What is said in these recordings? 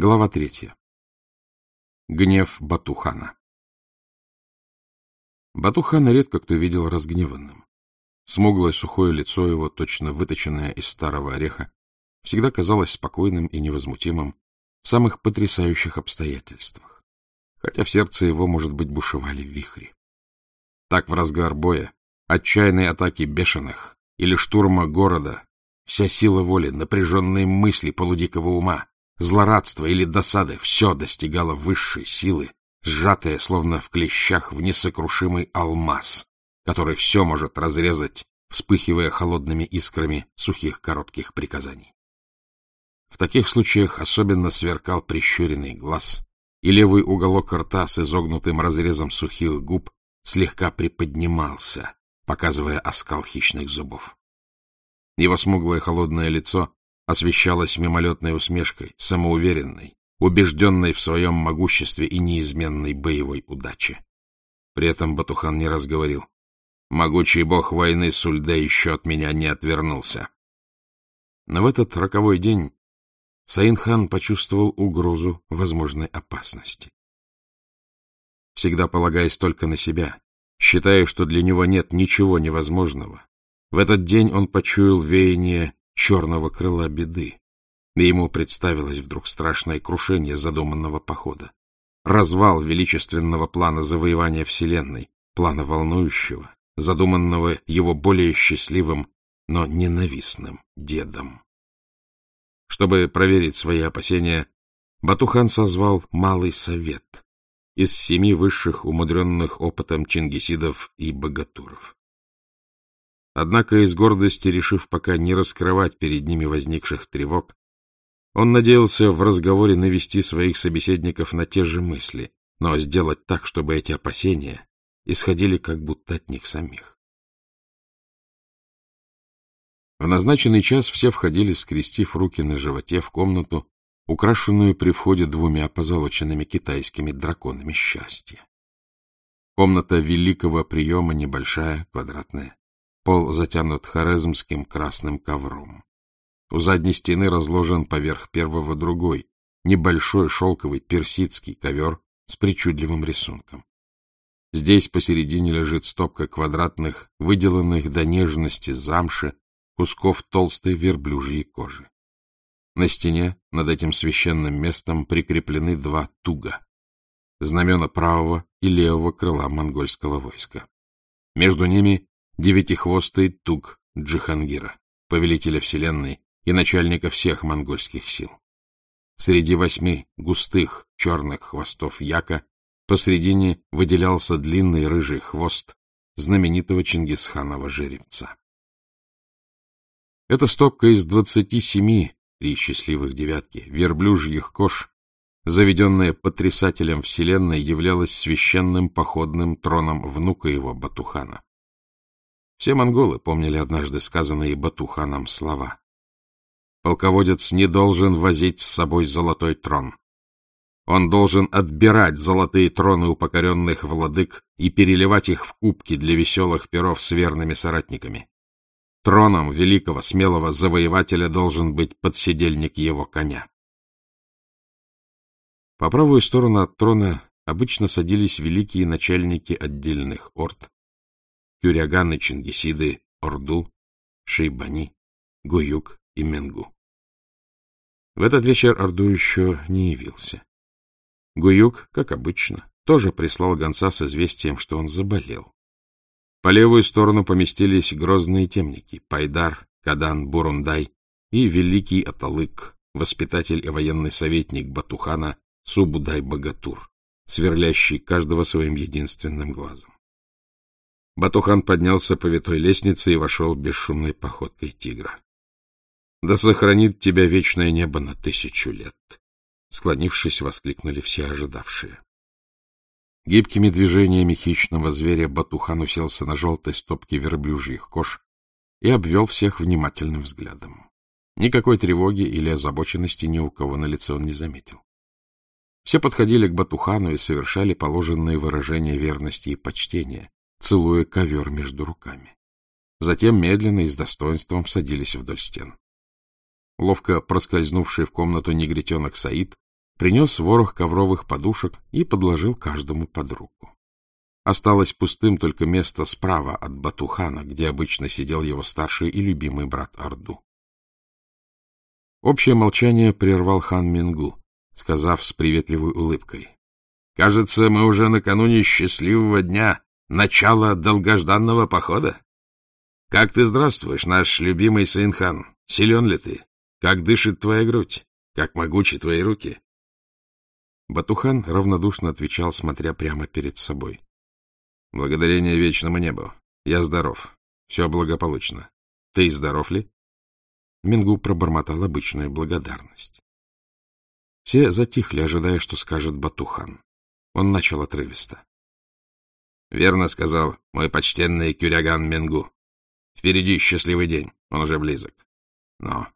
Глава третья. Гнев Батухана Батухана редко кто видел разгневанным. Смуглое сухое лицо его, точно выточенное из старого ореха, всегда казалось спокойным и невозмутимым в самых потрясающих обстоятельствах, хотя в сердце его, может быть, бушевали вихри. Так в разгар боя, отчаянной атаки бешеных или штурма города, вся сила воли, напряженные мысли полудикого ума, злорадство или досады — все достигало высшей силы, сжатое, словно в клещах, в несокрушимый алмаз, который все может разрезать, вспыхивая холодными искрами сухих коротких приказаний. В таких случаях особенно сверкал прищуренный глаз, и левый уголок рта с изогнутым разрезом сухих губ слегка приподнимался, показывая оскал хищных зубов. Его смуглое холодное лицо освещалась мимолетной усмешкой, самоуверенной, убежденной в своем могуществе и неизменной боевой удаче. При этом Батухан не раз говорил, «Могучий бог войны Сульде еще от меня не отвернулся». Но в этот роковой день Саин-хан почувствовал угрозу возможной опасности. Всегда полагаясь только на себя, считая, что для него нет ничего невозможного, в этот день он почуял веяние черного крыла беды, и ему представилось вдруг страшное крушение задуманного похода. Развал величественного плана завоевания Вселенной, плана волнующего, задуманного его более счастливым, но ненавистным дедом. Чтобы проверить свои опасения, Батухан созвал Малый Совет из семи высших умудренных опытом чингисидов и богатуров. Однако из гордости, решив пока не раскрывать перед ними возникших тревог, он надеялся в разговоре навести своих собеседников на те же мысли, но сделать так, чтобы эти опасения исходили как будто от них самих. В назначенный час все входили, скрестив руки на животе, в комнату, украшенную при входе двумя позолоченными китайскими драконами счастья. Комната великого приема небольшая, квадратная. Пол затянут хорезмским красным ковром. У задней стены разложен поверх первого другой, небольшой шелковый персидский ковер с причудливым рисунком. Здесь посередине лежит стопка квадратных, выделанных до нежности замши, кусков толстой верблюжьей кожи. На стене над этим священным местом прикреплены два туга — знамена правого и левого крыла монгольского войска. Между ними девятихвостый туг Джихангира, повелителя вселенной и начальника всех монгольских сил. Среди восьми густых черных хвостов яка посредине выделялся длинный рыжий хвост знаменитого Чингисханова жеребца. Эта стопка из двадцати семи, три счастливых девятки, верблюжьих кож, заведенная потрясателем вселенной, являлась священным походным троном внука его Батухана. Все монголы помнили однажды сказанные Батуханом слова. Полководец не должен возить с собой золотой трон. Он должен отбирать золотые троны у покоренных владык и переливать их в кубки для веселых перов с верными соратниками. Троном великого смелого завоевателя должен быть подседельник его коня. По правую сторону от трона обычно садились великие начальники отдельных орд, Кюряганы, Чингисиды, Орду, Шейбани, Гуюк и Менгу. В этот вечер Орду еще не явился. Гуюк, как обычно, тоже прислал гонца с известием, что он заболел. По левую сторону поместились грозные темники — Пайдар, Кадан, Бурундай и великий Аталык, воспитатель и военный советник Батухана Субудай-Богатур, сверлящий каждого своим единственным глазом. Батухан поднялся по витой лестнице и вошел бесшумной походкой тигра. — Да сохранит тебя вечное небо на тысячу лет! — склонившись, воскликнули все ожидавшие. Гибкими движениями хищного зверя Батухан уселся на желтой стопке верблюжьих кож и обвел всех внимательным взглядом. Никакой тревоги или озабоченности ни у кого на лице он не заметил. Все подходили к Батухану и совершали положенные выражения верности и почтения, целуя ковер между руками. Затем медленно и с достоинством садились вдоль стен. Ловко проскользнувший в комнату негритенок Саид принес ворох ковровых подушек и подложил каждому под руку. Осталось пустым только место справа от Батухана, где обычно сидел его старший и любимый брат Орду. Общее молчание прервал хан Мингу, сказав с приветливой улыбкой. — Кажется, мы уже накануне счастливого дня, начала долгожданного похода. Как ты здравствуешь, наш любимый сын хан? Силен ли ты? Как дышит твоя грудь? Как могучи твои руки? Батухан равнодушно отвечал, смотря прямо перед собой. — Благодарение вечному небу. Я здоров. Все благополучно. Ты здоров ли? Мингу пробормотал обычную благодарность. Все затихли, ожидая, что скажет Батухан. Он начал отрывисто. — Верно сказал мой почтенный Кюряган Мингу. Впереди счастливый день, он уже близок. Но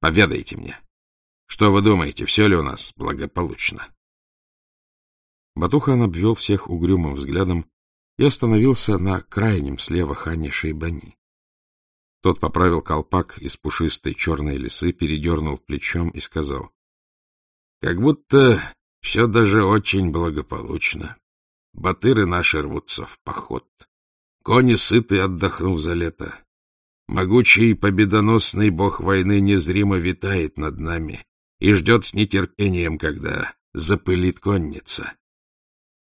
поведайте мне, что вы думаете, все ли у нас благополучно? Батухан обвел всех угрюмым взглядом и остановился на крайнем слева хане Шейбани. Тот поправил колпак из пушистой черной лисы, передернул плечом и сказал. — Как будто все даже очень благополучно. Батыры наши рвутся в поход. Кони сыты, отдохнув за лето. Могучий победоносный бог войны незримо витает над нами и ждет с нетерпением, когда запылит конница.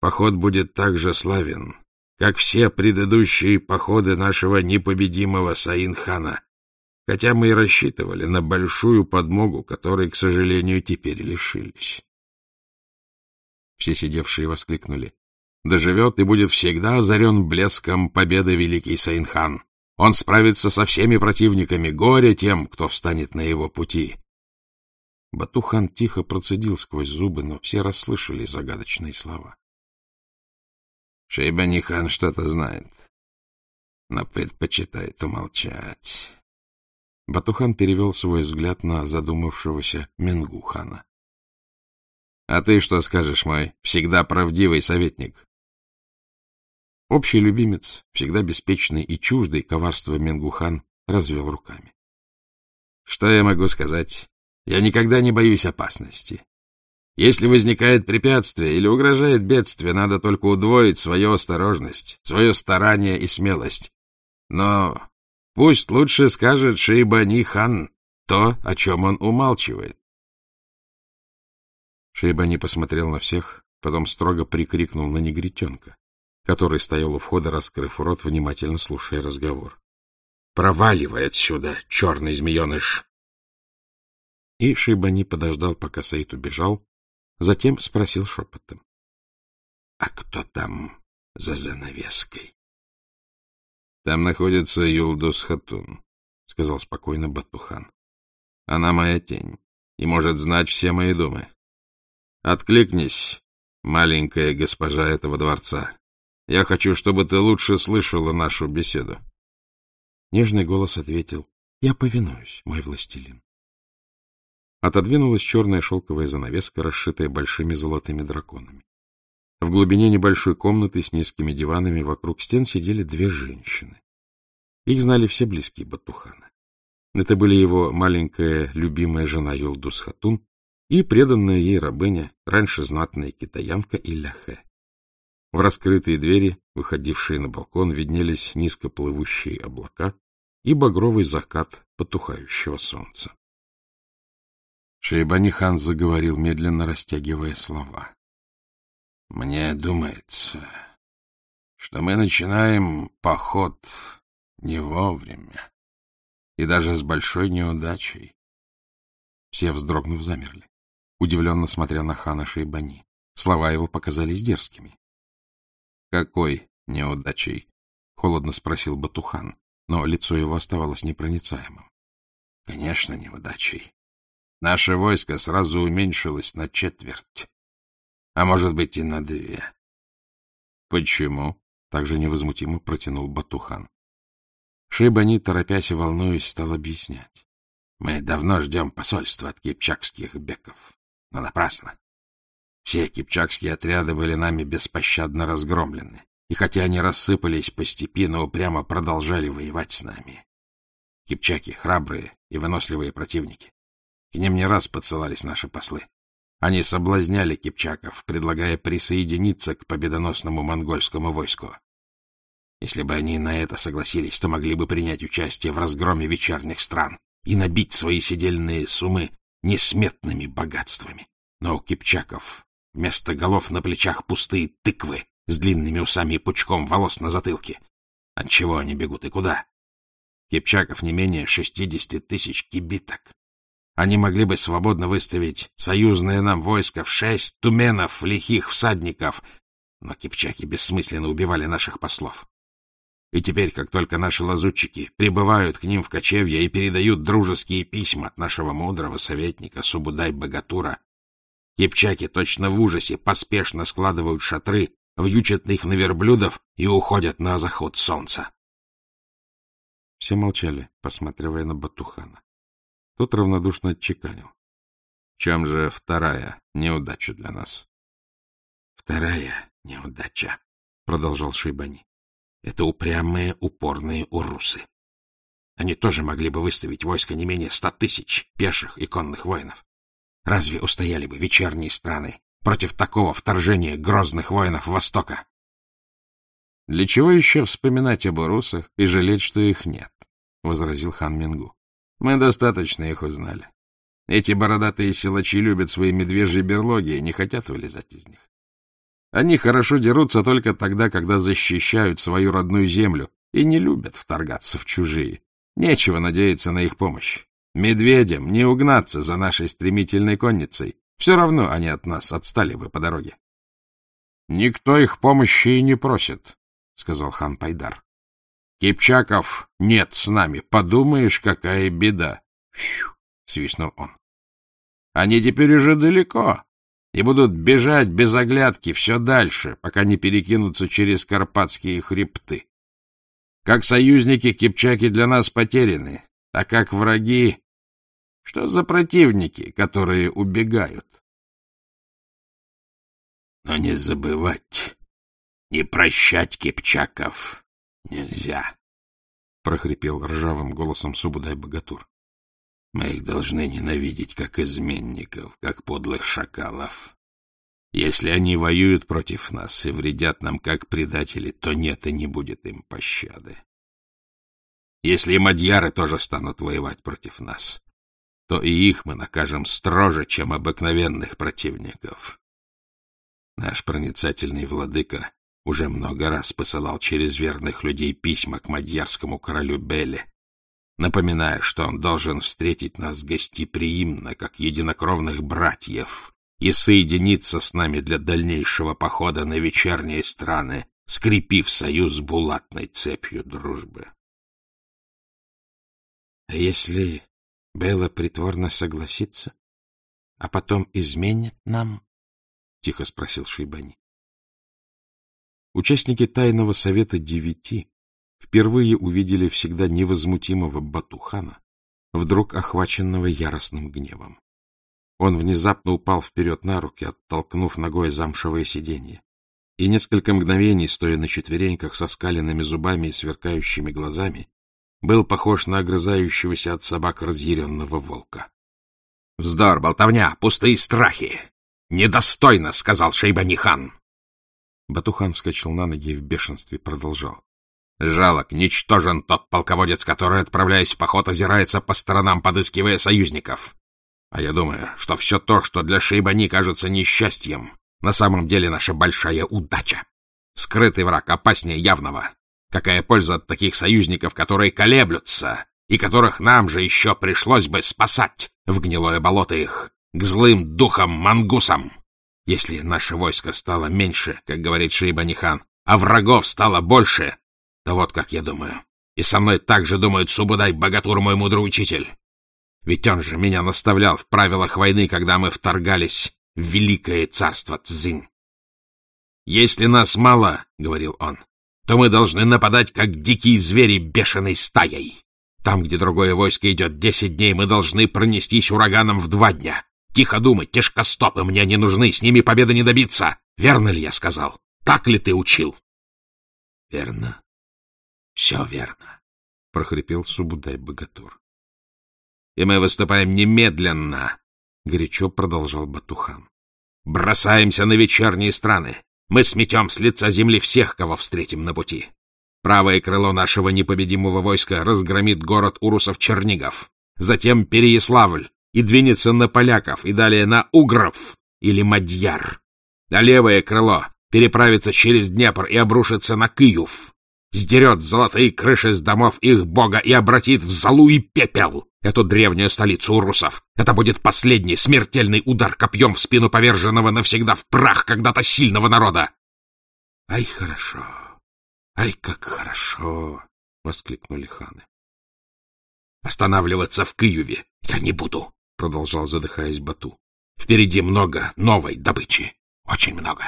Поход будет так же славен, как все предыдущие походы нашего непобедимого Саинхана, хотя мы и рассчитывали на большую подмогу, которой, к сожалению, теперь лишились. Все сидевшие воскликнули. «Доживет и будет всегда озарен блеском победы великий Саинхан. Он справится со всеми противниками, горе тем, кто встанет на его пути». Батухан тихо процедил сквозь зубы, но все расслышали загадочные слова. Шейбани-хан что-то знает, но предпочитает умолчать. Батухан перевел свой взгляд на задумавшегося Менгу-хана. — А ты что скажешь, мой всегда правдивый советник? Общий любимец, всегда беспечный и чуждый коварства Менгухан, развел руками. — Что я могу сказать? Я никогда не боюсь опасности. Если возникает препятствие или угрожает бедствие, надо только удвоить свою осторожность, свое старание и смелость. Но пусть лучше скажет Шейбани хан то, о чем он умалчивает. Шейбани посмотрел на всех, потом строго прикрикнул на негритенка, который стоял у входа, раскрыв рот, внимательно слушая разговор. — Проваливай отсюда, черный змееныш! И Шейбани подождал, пока Саид убежал, Затем спросил шепотом. — А кто там за занавеской? — Там находится Юлдус Хатун, — сказал спокойно Батухан. — Она моя тень и может знать все мои думы. Откликнись, маленькая госпожа этого дворца. Я хочу, чтобы ты лучше слышала нашу беседу. Нежный голос ответил. — Я повинуюсь, мой властелин. Отодвинулась черная шелковая занавеска, расшитая большими золотыми драконами. В глубине небольшой комнаты с низкими диванами вокруг стен сидели две женщины. Их знали все близкие Батухана. Это были его маленькая любимая жена Юлдус Хатун и преданная ей рабыня, раньше знатная китаянка Илляхе. В раскрытые двери, выходившие на балкон, виднелись низко плывущие облака и багровый закат потухающего солнца. Шейбани-хан заговорил, медленно растягивая слова. — Мне думается, что мы начинаем поход не вовремя и даже с большой неудачей. Все, вздрогнув, замерли, удивленно смотря на хана Шейбани. Слова его показались дерзкими. — Какой неудачей? — холодно спросил Батухан, но лицо его оставалось непроницаемым. — Конечно, неудачей. Наше войско сразу уменьшилось на четверть, а может быть и на две. — Почему? — также невозмутимо протянул Батухан. Шибани, торопясь и волнуясь, стал объяснять. — Мы давно ждем посольства от кипчакских беков, но напрасно. Все кипчакские отряды были нами беспощадно разгромлены, и хотя они рассыпались по степи, но упрямо продолжали воевать с нами. Кипчаки — храбрые и выносливые противники. К ним не раз подсылались наши послы. Они соблазняли кипчаков, предлагая присоединиться к победоносному монгольскому войску. Если бы они на это согласились, то могли бы принять участие в разгроме вечерних стран и набить свои седельные суммы несметными богатствами. Но у кипчаков вместо голов на плечах пустые тыквы с длинными усами и пучком волос на затылке. От чего они бегут и куда? Кипчаков не менее шестидесяти тысяч кибиток. Они могли бы свободно выставить союзное нам войско в шесть туменов лихих всадников, но кипчаки бессмысленно убивали наших послов. И теперь, как только наши лазутчики прибывают к ним в кочевье и передают дружеские письма от нашего мудрого советника Субудай-Богатура, кипчаки точно в ужасе поспешно складывают шатры, вьючат их на верблюдов и уходят на заход солнца. Все молчали, посматривая на Батухана. Тот равнодушно отчеканил. — чем же вторая неудача для нас? — Вторая неудача, — продолжал Шейбани. Это упрямые, упорные урусы. Они тоже могли бы выставить войско не менее ста тысяч пеших и конных воинов. Разве устояли бы вечерние страны против такого вторжения грозных воинов Востока? — Для чего еще вспоминать об урусах и жалеть, что их нет? — возразил хан Мингу. — Мы достаточно их узнали. Эти бородатые силачи любят свои медвежьи берлоги и не хотят вылезать из них. Они хорошо дерутся только тогда, когда защищают свою родную землю и не любят вторгаться в чужие. Нечего надеяться на их помощь. Медведям не угнаться за нашей стремительной конницей. Все равно они от нас отстали бы по дороге. — Никто их помощи и не просит, — сказал хан Пайдар. — Кипчаков нет с нами. Подумаешь, какая беда. — свистнул он. — Они теперь уже далеко, и будут бежать без оглядки все дальше, пока не перекинутся через Карпатские хребты. Как союзники кипчаки для нас потеряны, а как враги... Что за противники, которые убегают? Но не забывать, не прощать кипчаков нельзя, — прохрипел ржавым голосом Субудай-богатур. Мы их должны ненавидеть как изменников, как подлых шакалов. Если они воюют против нас и вредят нам как предатели, то нет и не будет им пощады. Если мадьяры тоже станут воевать против нас, то и их мы накажем строже, чем обыкновенных противников. Наш проницательный владыка уже много раз посылал через верных людей письма к мадьярскому королю Беле, напоминая, что он должен встретить нас гостеприимно, как единокровных братьев, и соединиться с нами для дальнейшего похода на вечерние страны, скрепив союз булатной цепью дружбы. — А если Белла притворно согласится, а потом изменит нам? — тихо спросил Шейбани. Участники тайного совета девяти впервые увидели всегда невозмутимого Батухана, вдруг охваченного яростным гневом. Он внезапно упал вперед на руки, оттолкнув ногой замшевое сиденье, и несколько мгновений, стоя на четвереньках со скаленными зубами и сверкающими глазами, был похож на огрызающегося от собак разъяренного волка. — Вздор, болтовня, пустые страхи! Недостойно! — сказал Шейбанихан. Батухан вскочил на ноги и в бешенстве продолжал. Жалок, ничтожен тот полководец, который, отправляясь в поход, озирается по сторонам, подыскивая союзников. А я думаю, что все то, что для Шейбани кажется несчастьем, на самом деле наша большая удача. Скрытый враг опаснее явного. Какая польза от таких союзников, которые колеблются, и которых нам же еще пришлось бы спасать в гнилое болото их, к злым духам-мангусам? Если наше войско стало меньше, как говорит Шейбанихан, а врагов стало больше, да вот как я думаю. И со мной так же думает Субудай Богатур, мой мудрый учитель. Ведь он же меня наставлял в правилах войны, когда мы вторгались в великое царство Цзинь. «Если нас мало, — говорил он, — то мы должны нападать, как дикие звери бешеной стаей. Там, где другое войско идет десять дней, мы должны пронестись ураганом в два дня. Тихо думать, тяжкостопы мне не нужны, с ними победы не добиться. Верно ли я сказал? Так ли ты учил? — Верно, — Все верно, — прохрипел Субудай-богатур. — И мы выступаем немедленно, — горячо продолжал Батухан. Бросаемся на вечерние страны. Мы сметем с лица земли всех, кого встретим на пути. Правое крыло нашего непобедимого войска разгромит город Урусов-Чернигов, затем Переяславль и двинется на поляков и далее на Угров или Мадьяр. А левое крыло переправится через Днепр и обрушится на Киев, сдерет золотые крыши с домов их бога и обратит в золу и пепел эту древнюю столицу урусов. Это будет последний смертельный удар копьем в спину поверженного навсегда в прах когда-то сильного народа. — Ай, хорошо! Ай, как хорошо! — воскликнули ханы. — Останавливаться в Киеве я не буду, — продолжал, задыхаясь Бату. — Впереди много новой добычи. Очень много.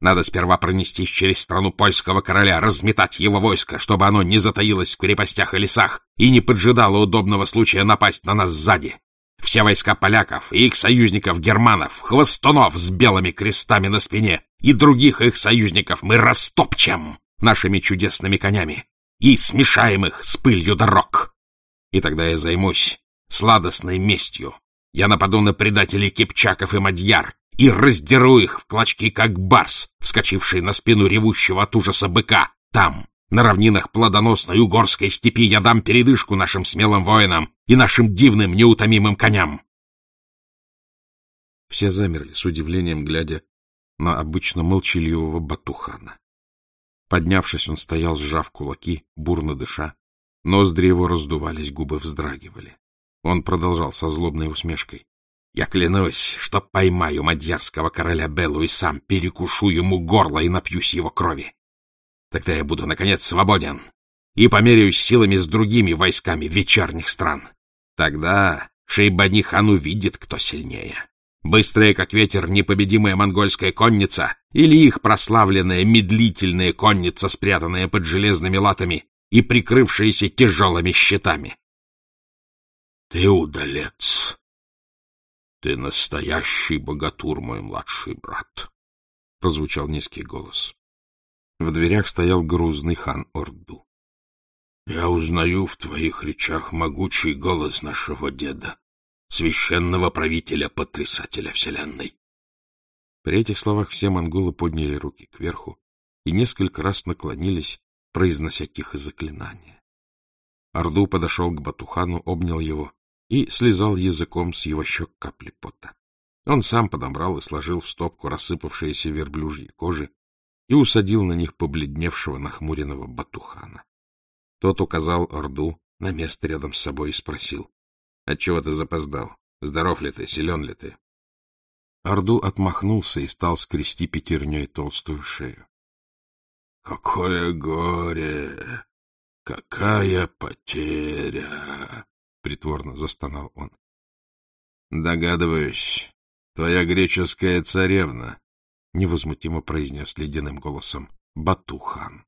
Надо сперва пронестись через страну польского короля, разметать его войско, чтобы оно не затаилось в крепостях и лесах и не поджидало удобного случая напасть на нас сзади. Все войска поляков и их союзников-германов, хвостунов с белыми крестами на спине и других их союзников мы растопчем нашими чудесными конями и смешаем их с пылью дорог. И тогда я займусь сладостной местью. Я нападу на предателей Кипчаков и Мадьяр и раздеру их в клочки, как барс, вскочивший на спину ревущего от ужаса быка. Там, на равнинах плодоносной угорской степи, я дам передышку нашим смелым воинам и нашим дивным неутомимым коням. Все замерли, с удивлением глядя на обычно молчаливого Батухана. Поднявшись, он стоял, сжав кулаки, бурно дыша. Ноздри его раздувались, губы вздрагивали. Он продолжал со злобной усмешкой. — Я клянусь, что поймаю мадьярского короля Беллу и сам перекушу ему горло и напьюсь его крови. Тогда я буду, наконец, свободен и померяюсь силами с другими войсками вечерних стран. Тогда Шейбани-хан увидит, кто сильнее. Быстрая, как ветер, непобедимая монгольская конница или их прославленная медлительная конница, спрятанная под железными латами и прикрывшаяся тяжелыми щитами. — Ты удалец! Ты настоящий богатур, мой младший брат! — прозвучал низкий голос. В дверях стоял грузный хан Орду. — Я узнаю в твоих речах могучий голос нашего деда священного правителя-потрясателя Вселенной. При этих словах все монголы подняли руки кверху и несколько раз наклонились, произнося тихо заклинание. Орду подошел к Батухану, обнял его и слезал языком с его щек капли пота. Он сам подобрал и сложил в стопку рассыпавшиеся верблюжьи кожи и усадил на них побледневшего нахмуренного Батухана. Тот указал Орду на место рядом с собой и спросил. Отчего ты запоздал? Здоров ли ты, силен ли ты? Орду отмахнулся и стал скрести пятерней толстую шею. — Какое горе! Какая потеря! — притворно застонал он. — Догадываюсь, твоя греческая царевна, — невозмутимо произнес ледяным голосом Батухан.